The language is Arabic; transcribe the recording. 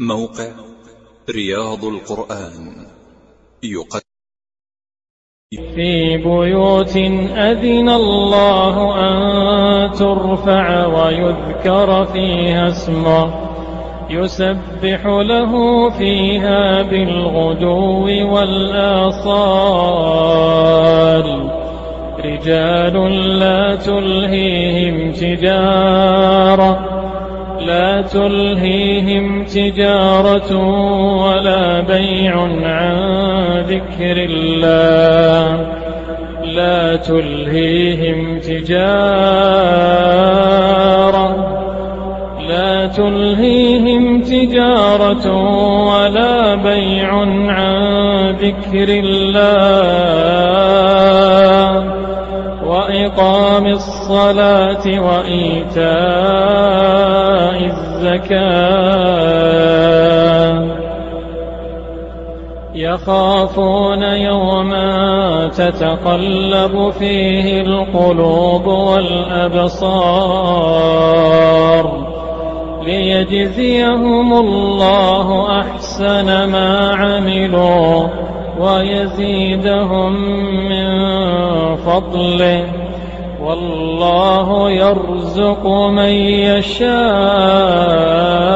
موقع رياض القرآن. يقدم في بيوت أذن الله أن ترفع ويذكر فيها اسمه. يسبح له فيها بالغدو والآصال. رجال لا تلهيهم تجارة. لا تلهيهم تجارة ولا بيع عن ذكر الله. لا تلهيهم تجارة لا تلهيهم تجارة ولا بيع عن ذكر الله. وإقام الصلاة وإيتاء الزكاة. يخافون يوما تتقلب فيه القلوب والأبصار. ليجزيهم الله أحسن ما عملوا. ويزيدهم من فضله. والله يرزق من يشاء.